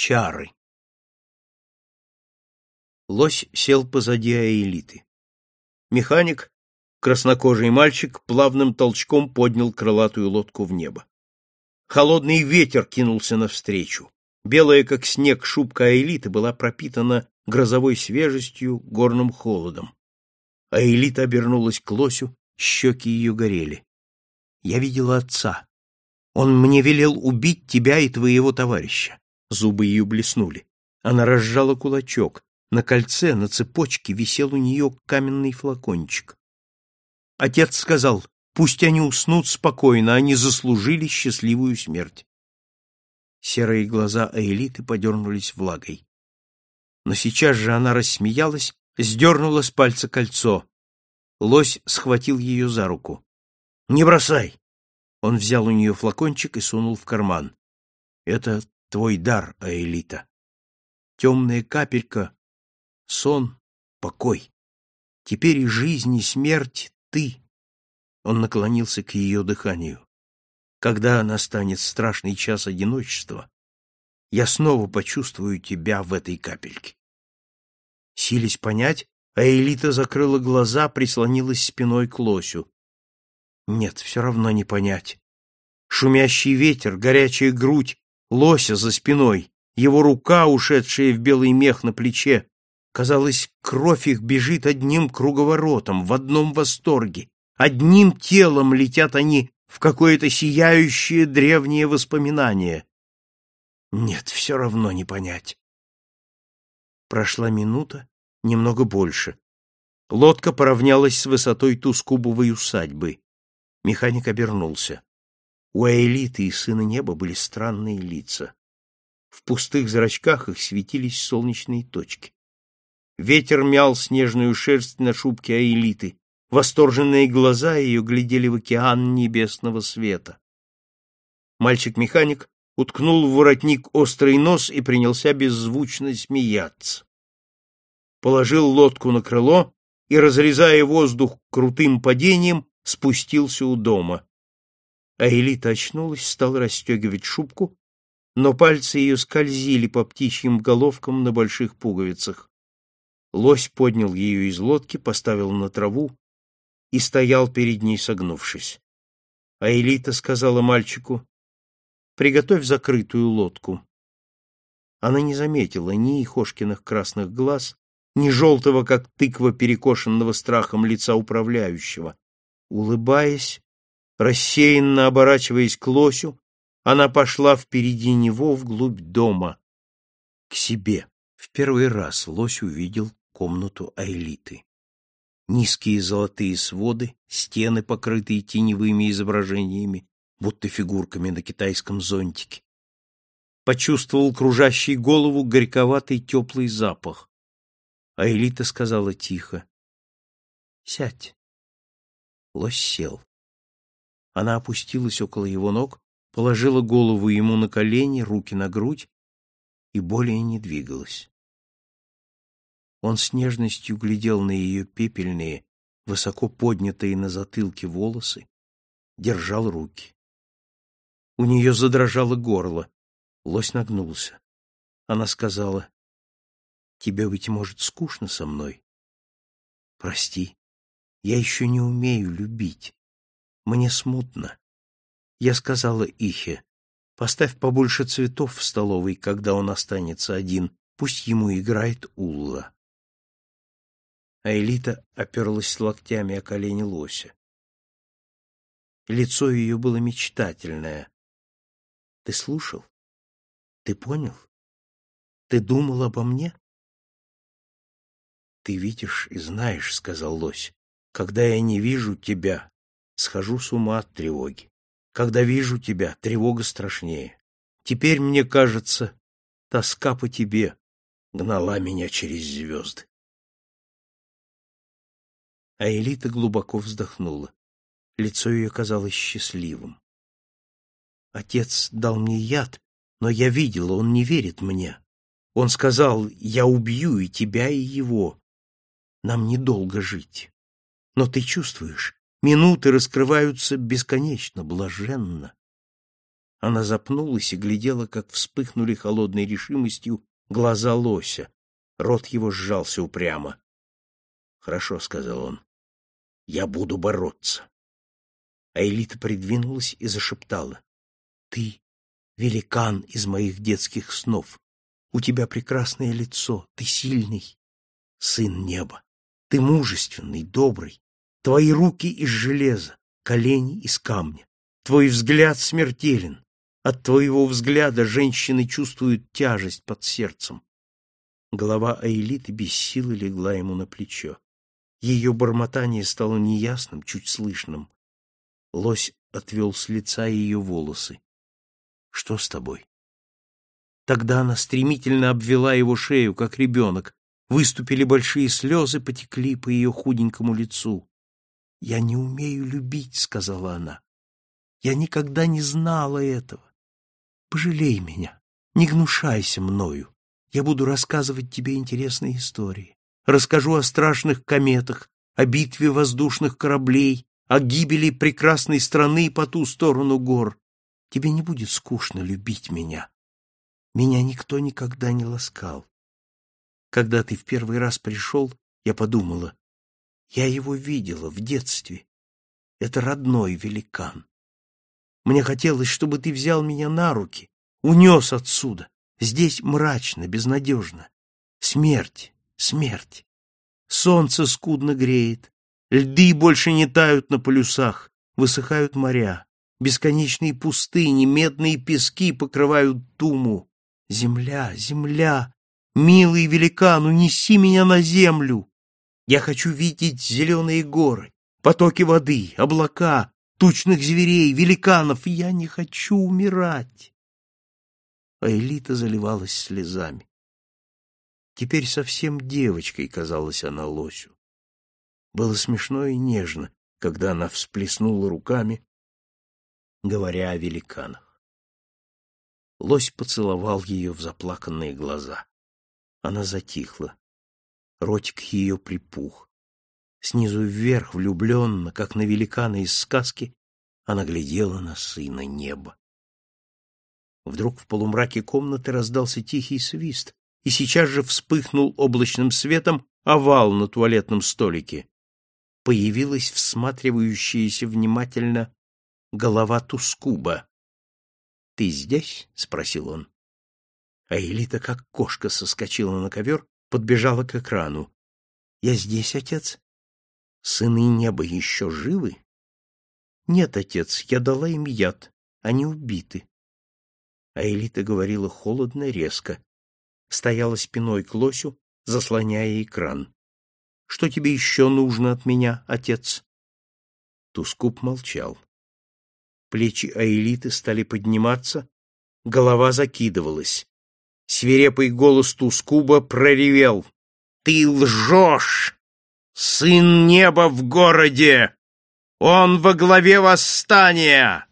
Чары. Лось сел позади Аэлиты. Механик, краснокожий мальчик, плавным толчком поднял крылатую лодку в небо. Холодный ветер кинулся навстречу. Белая, как снег, шубка Аэлиты была пропитана грозовой свежестью, горным холодом. Аэлита обернулась к лосю, щеки ее горели. Я видела отца. Он мне велел убить тебя и твоего товарища. Зубы ее блеснули. Она разжала кулачок. На кольце, на цепочке висел у нее каменный флакончик. Отец сказал, пусть они уснут спокойно, они заслужили счастливую смерть. Серые глаза Аэлиты подернулись влагой. Но сейчас же она рассмеялась, сдернула с пальца кольцо. Лось схватил ее за руку. — Не бросай! Он взял у нее флакончик и сунул в карман. — Это твой дар, Аэлита. Темная капелька, сон, покой. Теперь и жизнь, и смерть — ты. Он наклонился к ее дыханию. Когда настанет страшный час одиночества, я снова почувствую тебя в этой капельке. Сились понять, а Элита закрыла глаза, прислонилась спиной к лосю. Нет, все равно не понять. Шумящий ветер, горячая грудь, лося за спиной, его рука, ушедшая в белый мех на плече. Казалось, кровь их бежит одним круговоротом, в одном восторге. Одним телом летят они в какое-то сияющее древнее воспоминание. Нет, все равно не понять. Прошла минута, немного больше. Лодка поравнялась с высотой Тускубовой усадьбы. Механик обернулся. У Аэлиты и Сына Неба были странные лица. В пустых зрачках их светились солнечные точки. Ветер мял снежную шерсть на шубке Аэлиты. Восторженные глаза ее глядели в океан небесного света. Мальчик-механик уткнул в воротник острый нос и принялся беззвучно смеяться. Положил лодку на крыло и, разрезая воздух крутым падением, спустился у дома. А Элита очнулась, стала расстегивать шубку, но пальцы ее скользили по птичьим головкам на больших пуговицах. Лось поднял ее из лодки, поставил на траву и стоял перед ней, согнувшись. А Элита сказала мальчику, Приготовь закрытую лодку. Она не заметила ни Ихошкиных красных глаз, ни желтого, как тыква перекошенного страхом лица управляющего. Улыбаясь, рассеянно оборачиваясь к лосю, она пошла впереди него вглубь дома, к себе. В первый раз лось увидел комнату Айлиты. Низкие золотые своды, стены, покрытые теневыми изображениями, будто фигурками на китайском зонтике. Почувствовал кружащий голову горьковатый теплый запах. А сказала тихо. — Сядь. Лось сел. Она опустилась около его ног, положила голову ему на колени, руки на грудь и более не двигалась. Он с нежностью глядел на ее пепельные, высоко поднятые на затылке волосы, держал руки. У нее задрожало горло. Лось нагнулся. Она сказала, «Тебе, быть может, скучно со мной? Прости, я еще не умею любить. Мне смутно». Я сказала Ихе, «Поставь побольше цветов в столовой, когда он останется один. Пусть ему играет Улла». А Элита оперлась локтями о колени лося. Лицо ее было мечтательное, ты слушал? Ты понял? Ты думал обо мне? Ты видишь и знаешь, — сказал лось, — когда я не вижу тебя, схожу с ума от тревоги. Когда вижу тебя, тревога страшнее. Теперь, мне кажется, тоска по тебе гнала меня через звезды. А Элита глубоко вздохнула. Лицо ее казалось счастливым. Отец дал мне яд, но я видела, он не верит мне. Он сказал, я убью и тебя, и его. Нам недолго жить. Но ты чувствуешь, минуты раскрываются бесконечно, блаженно. Она запнулась и глядела, как вспыхнули холодной решимостью глаза лося. Рот его сжался упрямо. «Хорошо», — сказал он, — «я буду бороться». А Элита придвинулась и зашептала. «Ты — великан из моих детских снов. У тебя прекрасное лицо, ты сильный, сын неба. Ты мужественный, добрый. Твои руки из железа, колени из камня. Твой взгляд смертелен. От твоего взгляда женщины чувствуют тяжесть под сердцем. Голова Аэлиты без силы легла ему на плечо. Ее бормотание стало неясным, чуть слышным. Лось отвел с лица ее волосы. — Что с тобой? Тогда она стремительно обвела его шею, как ребенок. Выступили большие слезы, потекли по ее худенькому лицу. — Я не умею любить, — сказала она. — Я никогда не знала этого. Пожалей меня, не гнушайся мною. Я буду рассказывать тебе интересные истории. Расскажу о страшных кометах, о битве воздушных кораблей, о гибели прекрасной страны по ту сторону гор. Тебе не будет скучно любить меня. Меня никто никогда не ласкал. Когда ты в первый раз пришел, я подумала, я его видела в детстве. Это родной великан. Мне хотелось, чтобы ты взял меня на руки, унес отсюда. Здесь мрачно, безнадежно. Смерть, смерть. Солнце скудно греет, льды больше не тают на полюсах, высыхают моря, бесконечные пустыни, медные пески покрывают туму. Земля, земля, милый великан, унеси меня на землю. Я хочу видеть зеленые горы, потоки воды, облака, тучных зверей, великанов. Я не хочу умирать. А Элита заливалась слезами. Теперь совсем девочкой казалась она лосю. Было смешно и нежно, когда она всплеснула руками, говоря о великанах. Лось поцеловал ее в заплаканные глаза. Она затихла. Ротик ее припух. Снизу вверх, влюбленно, как на великана из сказки, она глядела на сына неба. Вдруг в полумраке комнаты раздался тихий свист, и сейчас же вспыхнул облачным светом овал на туалетном столике. Появилась всматривающаяся внимательно голова Тускуба. — Ты здесь? — спросил он. А Элита, как кошка, соскочила на ковер, подбежала к экрану. — Я здесь, отец. — Сыны неба еще живы? — Нет, отец, я дала им яд. Они убиты. А Элита говорила холодно, резко. Стояла спиной к лосю, заслоняя экран. — Что тебе еще нужно от меня, отец? Тускуп молчал. Плечи Аэлиты стали подниматься, голова закидывалась. Свирепый голос Тускуба проревел. «Ты лжешь! Сын неба в городе! Он во главе восстания!